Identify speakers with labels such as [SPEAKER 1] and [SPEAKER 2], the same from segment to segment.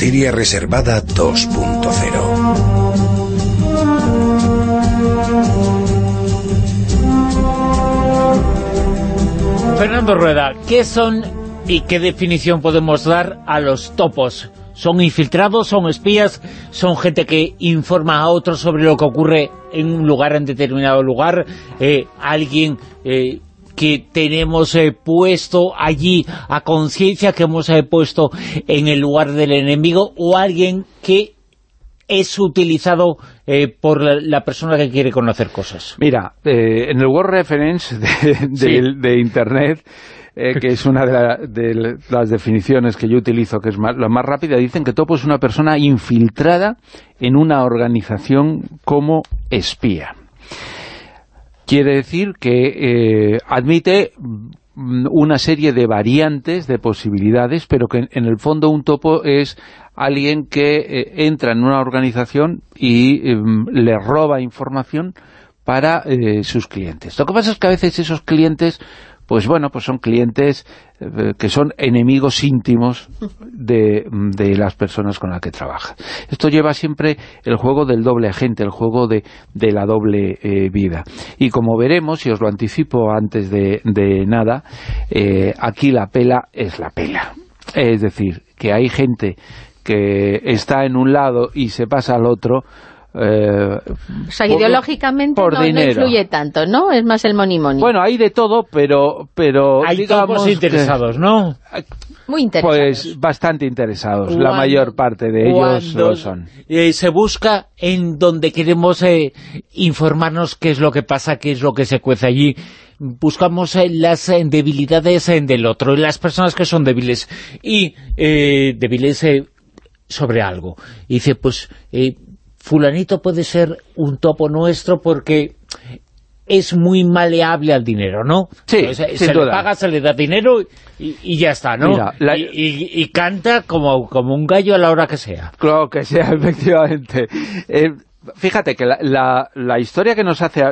[SPEAKER 1] Materia Reservada 2.0
[SPEAKER 2] Fernando Rueda, ¿qué son y qué definición podemos dar a los topos? ¿Son infiltrados, son espías, son gente que informa a otros sobre lo que ocurre en un lugar, en determinado lugar? Eh, ¿Alguien eh, que tenemos eh, puesto allí a conciencia, que hemos puesto en el lugar del enemigo? ¿O alguien que es utilizado por la, persona que quiere conocer cosas?
[SPEAKER 3] Mira, en el Word Reference de Internet eh, que es una de, las definiciones que yo utilizo, que es la más rápida, dicen que Topo es una persona infiltrada en una organización como espía. Quiere decir que eh, admite una serie de variantes, de posibilidades, pero que en el fondo un topo es alguien que eh, entra en una organización y em, le roba información para sus clientes. Lo que pasa es que a veces esos clientes pues bueno, pues son clientes eh, que son enemigos íntimos de, las personas con las que trabaja. Esto lleva siempre el juego del doble agente, el juego de, la doble eh, vida. Y como veremos, y os lo anticipo antes de, nada, eh, aquí la pela es la pela. Es decir, que hay gente que está en un lado y se pasa al otro
[SPEAKER 4] eh, o sea, ideológicamente no, influye tanto, ¿no? Es más el money money.
[SPEAKER 3] Bueno, hay de todo, pero... pero
[SPEAKER 2] hay digamos interesados, ¿no?
[SPEAKER 4] Muy interesados.
[SPEAKER 3] Pues bastante interesados, la mayor parte de ellos lo son.
[SPEAKER 2] Eh, se busca en donde queremos eh, informarnos qué es lo que pasa, qué es lo que se cuece allí, buscamos las debilidades del otro, las personas que son débiles, y débiles sobre algo. Y dice, pues fulanito puede ser un topo nuestro porque es muy maleable al dinero, ¿no?
[SPEAKER 3] Sí,
[SPEAKER 2] se le paga, se le da dinero y, ya está, ¿no? y, canta como, como un gallo a la hora que sea.
[SPEAKER 3] Claro que sea, efectivamente. Eh, fíjate que la, la, historia que nos hace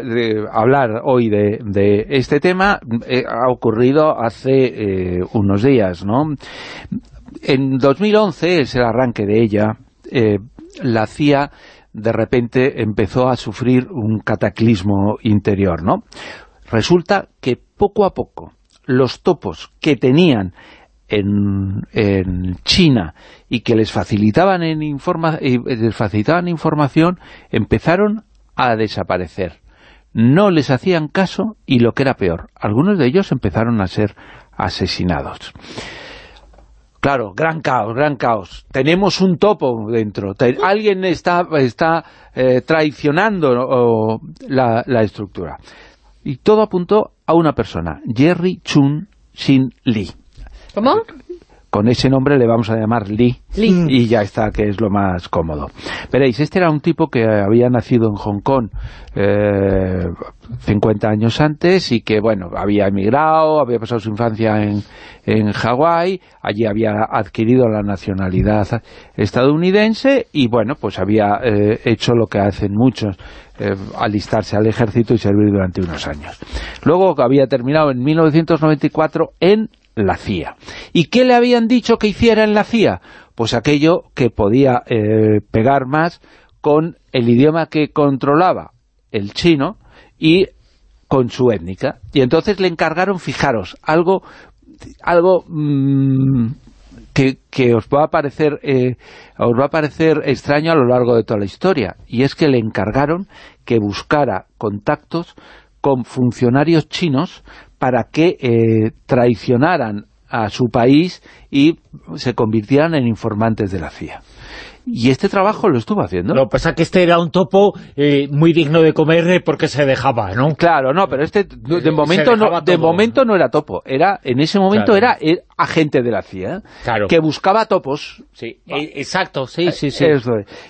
[SPEAKER 3] hablar hoy de, de este tema eh, ha ocurrido hace eh, unos días, ¿no? En 2011, es el arranque de ella, la CIA de repente empezó a sufrir un cataclismo interior, ¿no? Resulta que poco a poco los topos que tenían en, China y que les facilitaban, en les facilitaban información empezaron a desaparecer. No les hacían caso y lo que era peor, algunos de ellos empezaron a ser asesinados. Claro, gran caos, gran caos. Tenemos un topo dentro. Alguien está, está eh, traicionando la, la, estructura. Y todo apuntó a una persona, Jerry Chun Shin Lee.
[SPEAKER 4] ¿Cómo?
[SPEAKER 3] Con ese nombre le vamos a llamar Lee, y ya está, que es lo más cómodo. Veréis, este era un tipo que había nacido en Hong Kong eh, 50 años antes y que, bueno, había emigrado, había pasado su infancia en, en Hawái, allí había adquirido la nacionalidad estadounidense y, bueno, pues había eh, hecho lo que hacen muchos, eh, alistarse al ejército y servir durante unos años. Luego había terminado en 1994 en la CIA. ¿Y qué le habían dicho que hiciera en la CIA? Pues aquello que podía eh, pegar más con el idioma que controlaba, el chino, y con su étnica. Y entonces le encargaron, fijaros, algo algo mm, que, os va a parecer eh, os va a parecer extraño a lo largo de toda la historia, y es que le encargaron que buscara contactos con funcionarios chinos para que eh, traicionaran a su país y se convirtieran en informantes de la CIA. Y este trabajo lo estuvo haciendo.
[SPEAKER 2] Lo que pasa es que este era un topo eh, muy digno de comer eh, porque se dejaba, ¿no?
[SPEAKER 3] Claro, no, pero este de momento no, de momento no era topo. era En ese momento era agente de la CIA, que buscaba topos.
[SPEAKER 2] Sí, exacto, sí, sí, sí.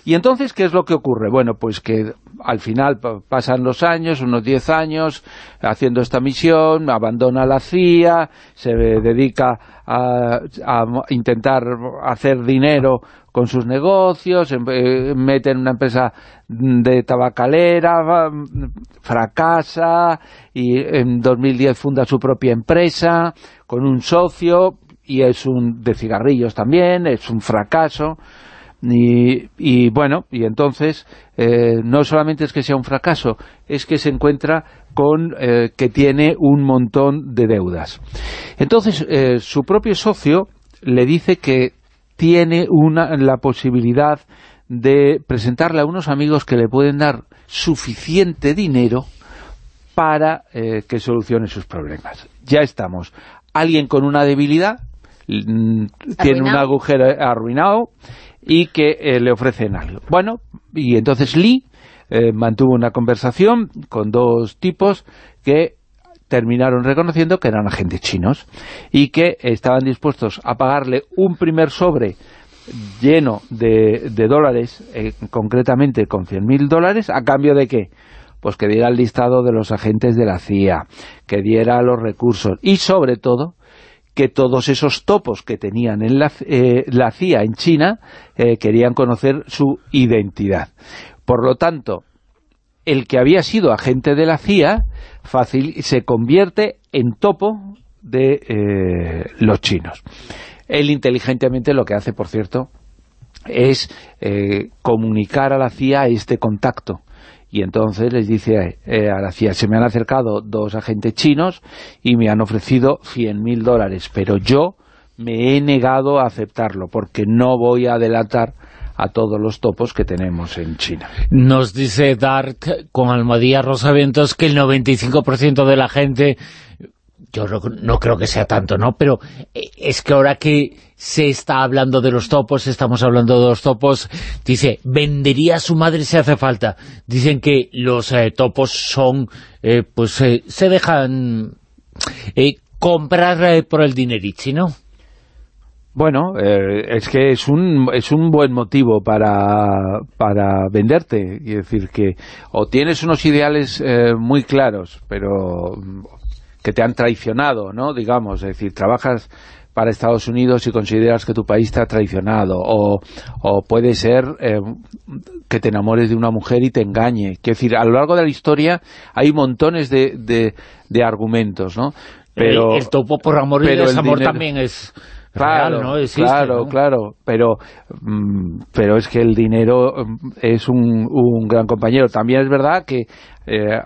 [SPEAKER 3] Y entonces, ¿qué es lo que ocurre? Bueno, pues que al final pasan los años, unos 10 años, haciendo esta misión, abandona la CIA, se dedica a, intentar hacer dinero con sus negocios, em, eh, mete en una empresa de tabacalera, fracasa y en 2010 funda su propia empresa con un socio y es un de cigarrillos también, es un fracaso, y, bueno, y entonces eh, no solamente es que sea un fracaso, es que se encuentra con eh, que tiene un montón de deudas. Entonces, eh, su propio socio le dice que tiene una, la posibilidad de presentarle a unos amigos que le pueden dar suficiente dinero para que solucione sus problemas. Ya estamos. Alguien con una debilidad, mm, tiene un agujero arruinado, y que eh, le ofrecen algo. Bueno, y entonces Lee eh, mantuvo una conversación con dos tipos que terminaron reconociendo que eran agentes chinos y que estaban dispuestos a pagarle un primer sobre lleno de, dólares, eh, concretamente con 100.000 dólares, ¿a cambio de qué? Pues que diera el listado de los agentes de la CIA, que diera los recursos y sobre todo que todos esos topos que tenían en la, eh, CIA en China eh, querían conocer su identidad. Por lo tanto, el que había sido agente de la CIA se convierte en topo de eh, los chinos. Él inteligentemente lo que hace, por cierto, es comunicar a la CIA este contacto y entonces les dice eh, a la se me han acercado dos agentes chinos y me han ofrecido 100.000 dólares, pero yo me he negado a aceptarlo porque no voy a adelantar a todos los topos que tenemos en China.
[SPEAKER 2] Nos dice Dark con Almadía Rosaventos que el 95% de la gente yo no, creo que sea tanto, ¿no? Pero eh, es que ahora que se está hablando de los topos, estamos hablando de los topos, dice, vendería a su madre si hace falta. Dicen que los eh, topos son, eh, pues se dejan comprar por el dinerichi, ¿no?
[SPEAKER 3] Bueno, es que es un, es un buen motivo para, para venderte. Es decir, que o tienes unos ideales muy claros, pero que te han traicionado, ¿no? Digamos, es decir, trabajas para Estados Unidos y consideras que tu país te ha traicionado, o, puede ser eh, que te enamores de una mujer y te engañe. Quiero decir, a lo largo de la historia hay montones de, de, argumentos, ¿no?
[SPEAKER 2] Pero, el, topo por amor y desamor también es...
[SPEAKER 3] Claro,
[SPEAKER 2] ¿no?
[SPEAKER 3] claro, claro, pero, mm, pero es que el dinero mm, es un, un gran compañero. También es verdad que eh,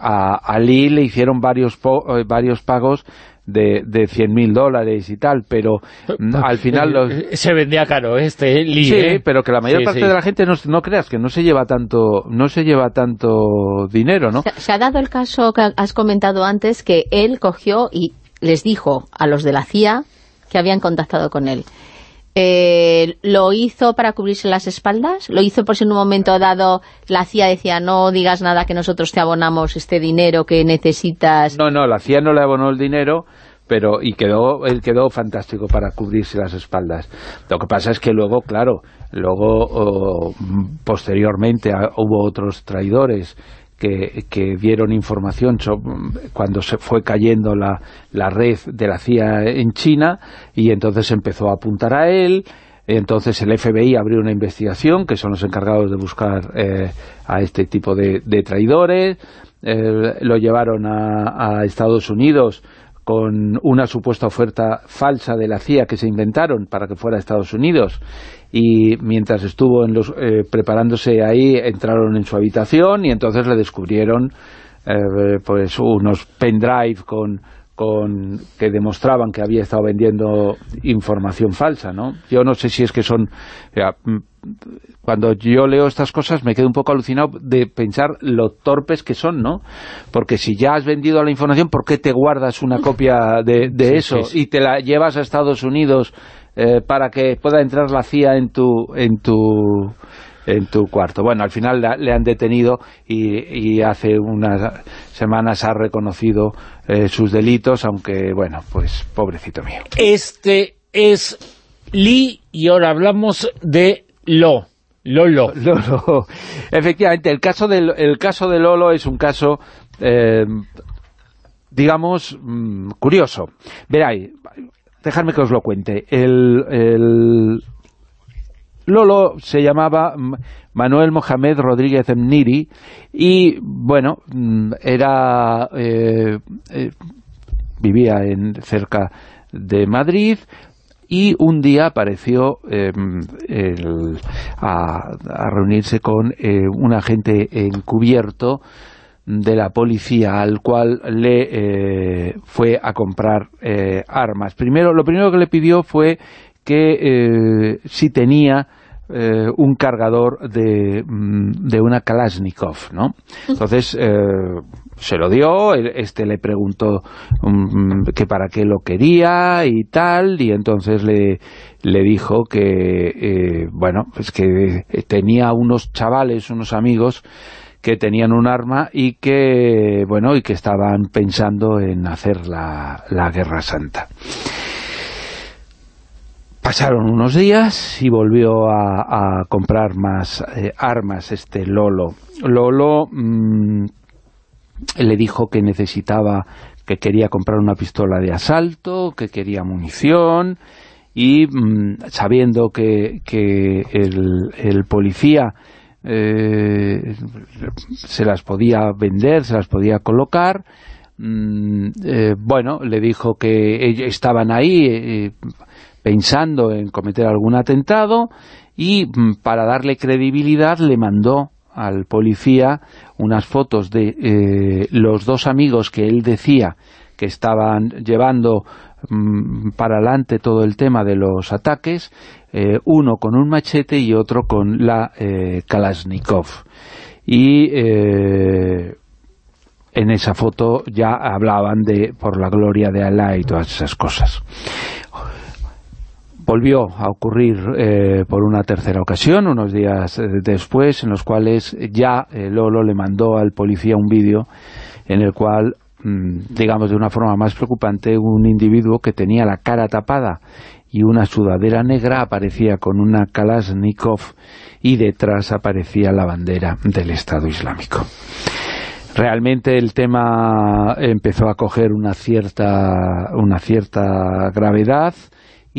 [SPEAKER 3] a, a Lee le hicieron varios, eh, varios pagos de, de 100.000 dólares y tal, pero mm, al final... Los...
[SPEAKER 2] Se vendía caro este Lee,
[SPEAKER 3] Sí, ¿eh? pero que la mayor parte de la gente no, no, creas que no se lleva tanto no se lleva tanto dinero, ¿no?
[SPEAKER 4] Se ha dado el caso que has comentado antes que él cogió y les dijo a los de la CIA que habían contactado con él. Eh, ¿Lo hizo para cubrirse las espaldas? ¿Lo hizo por si en un momento dado la CIA decía no digas nada que nosotros te abonamos este dinero que necesitas?
[SPEAKER 3] No, no, la CIA no le abonó el dinero pero y quedó quedó fantástico para cubrirse las espaldas. Lo que pasa es que luego, claro, luego oh, posteriormente ah, hubo otros traidores que, dieron información cuando se fue cayendo la, la, red de la CIA en China y entonces empezó a apuntar a él. Entonces el FBI abrió una investigación que son los encargados de buscar eh, a este tipo de, traidores. Eh, lo llevaron a, a Estados Unidos con una supuesta oferta falsa de la CIA que se inventaron para que fuera a Estados Unidos. Y mientras estuvo en los, eh, preparándose ahí entraron en su habitación y entonces le descubrieron eh, pues unos pendrive con, con que demostraban que había estado vendiendo información falsa, ¿no? Yo no sé si es que son... Mm, cuando yo leo estas cosas me quedo un poco alucinado de pensar lo torpes que son, ¿no? Porque si ya has vendido la información, ¿por qué te guardas una copia de, eso y te la llevas a Estados Unidos eh, para que pueda entrar la CIA en tu, en tu, en tu cuarto. Bueno, al final le han detenido y, hace unas semanas ha reconocido eh, sus delitos, aunque, bueno, pues pobrecito mío.
[SPEAKER 2] Este es Lee y ahora hablamos de Lo. Lolo.
[SPEAKER 3] Lolo. Efectivamente, el caso, del, el caso de Lolo es un caso, eh, digamos, mm, curioso. Veráis, dejadme que os lo cuente. El, Lolo se llamaba Manuel Mohamed Rodríguez Mniri y, bueno, mm, era... Eh, eh, vivía en cerca de Madrid, y un día apareció em, a, reunirse con eh, un agente encubierto de la policía al cual le fue a comprar armas. Primero, lo primero que le pidió fue que si tenía un cargador de, mm, de, una Kalashnikov, ¿no? Entonces, se lo dio, este le preguntó um, que para qué lo quería y tal, y entonces le, le dijo que, eh, bueno, pues que tenía unos chavales, unos amigos, que tenían un arma y que, bueno, y que estaban pensando en hacer la, la Guerra Santa. Pasaron unos días y volvió a, comprar más eh, armas este Lolo. Lolo mm, le dijo que necesitaba, que quería comprar una pistola de asalto, que quería munición, y mm, sabiendo que, el, policía eh, se las podía vender, se las podía colocar, mm, eh, bueno, le dijo que estaban ahí pensando en cometer algún atentado y mm, para darle credibilidad le mandó al policía unas fotos de eh, los dos amigos que él decía que estaban llevando mm, para adelante todo el tema de los ataques, eh, uno con un machete y otro con la eh, Kalashnikov. Y en esa foto ya hablaban de por la gloria de Alá y todas esas cosas volvió a ocurrir eh, por una tercera ocasión, unos días eh, después, en los cuales ya eh, Lolo le mandó al policía un vídeo en el cual, mm, digamos de una forma más preocupante, un individuo que tenía la cara tapada y una sudadera negra aparecía con una Kalashnikov y detrás aparecía la bandera del Estado Islámico. Realmente el tema empezó a coger una cierta, una cierta gravedad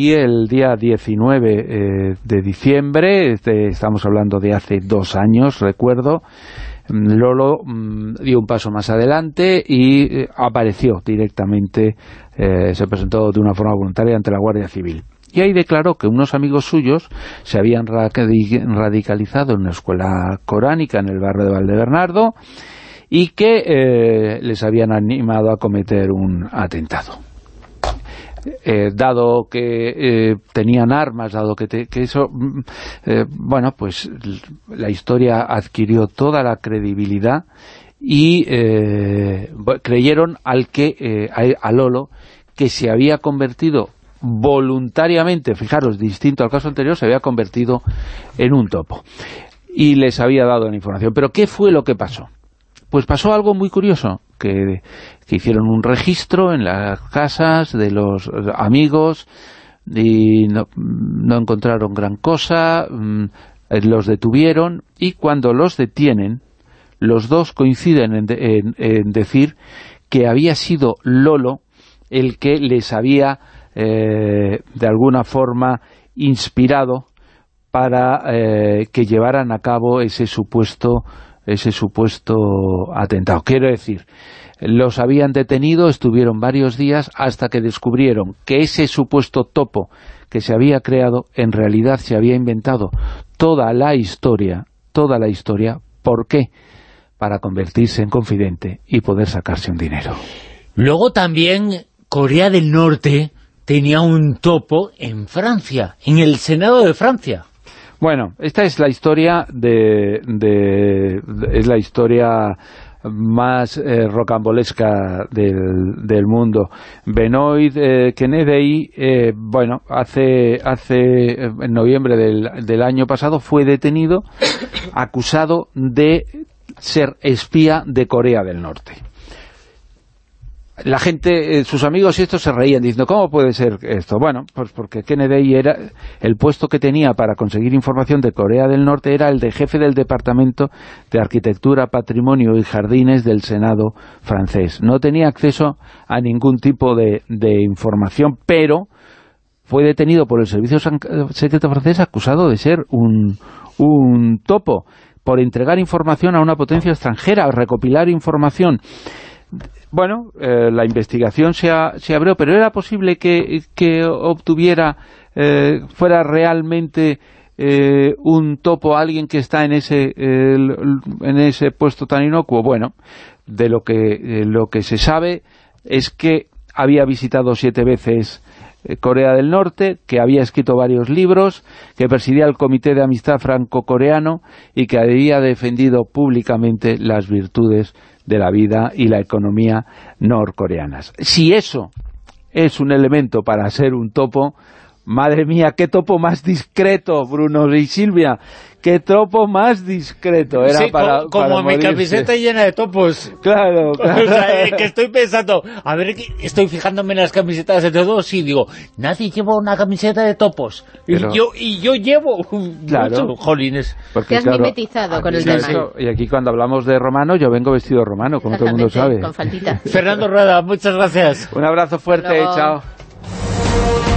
[SPEAKER 3] y el día 19 eh, de diciembre, este, estamos hablando de hace dos años, recuerdo, mm, Lolo mm, dio un paso más adelante y eh, apareció directamente, eh, se presentó de una forma voluntaria ante la Guardia Civil. Y ahí declaró que unos amigos suyos se habían radicalizado en una escuela coránica en el barrio de Valdebernardo y que les habían animado a cometer un atentado. Eh, dado que eh, tenían armas, dado que, eso, mm, eh, bueno, pues la historia adquirió toda la credibilidad y creyeron al que a, Lolo que se había convertido voluntariamente, fijaros, distinto al caso anterior, se había convertido en un topo y les había dado la información. Pero ¿qué fue lo que pasó? Pues pasó algo muy curioso, que, hicieron un registro en las casas de los amigos y no, encontraron gran cosa, mm, los detuvieron y cuando los detienen, los dos coinciden en, decir que había sido Lolo el que les había eh, de alguna forma inspirado para eh, que llevaran a cabo ese supuesto ese supuesto atentado. Quiero decir, los habían detenido, estuvieron varios días hasta que descubrieron que ese supuesto topo que se había creado, en realidad se había inventado toda la historia, toda la historia, ¿por qué? Para convertirse en confidente y poder sacarse un dinero.
[SPEAKER 2] Luego también Corea del Norte tenía un topo en Francia, en el Senado de Francia.
[SPEAKER 3] Bueno, esta es la historia de, es la historia más eh, rocambolesca del, mundo. Benoit eh, Kennedy, eh, bueno, hace, hace en noviembre del, del año pasado fue detenido acusado de ser espía de Corea del Norte la gente, eh, sus amigos y estos se reían diciendo, ¿cómo puede ser esto? Bueno, pues porque Kennedy era, el puesto que tenía para conseguir información de Corea del Norte era el de jefe del Departamento de Arquitectura, Patrimonio y Jardines del Senado francés. No tenía acceso a ningún tipo de, información, pero fue detenido por el Servicio Secreto francés acusado de ser un, un topo por entregar información a una potencia extranjera, recopilar información bueno, eh, la investigación se, abrió, pero era posible que, obtuviera, eh, fuera realmente eh, un topo alguien que está en ese, en ese puesto tan inocuo. Bueno, de lo que, lo que se sabe es que había visitado siete veces Corea del Norte, que había escrito varios libros, que presidía el Comité de Amistad Franco-Coreano y que había defendido públicamente las virtudes de la vida y la economía norcoreanas. Si eso es un elemento para ser un topo, madre mía, qué topo más discreto, Bruno y Silvia, qué topo más discreto era para,
[SPEAKER 2] como mi camiseta llena de topos.
[SPEAKER 3] Claro, claro.
[SPEAKER 2] que estoy pensando, a ver, estoy fijándome en las camisetas de todos y digo, nadie lleva una camiseta de topos. y, yo, y yo llevo claro, jolines.
[SPEAKER 4] Porque, Te has mimetizado con el tema.
[SPEAKER 3] Y aquí cuando hablamos de romano, yo vengo vestido romano, como todo el mundo sabe.
[SPEAKER 4] con
[SPEAKER 2] Fernando Rueda, muchas gracias.
[SPEAKER 3] Un abrazo fuerte, chao.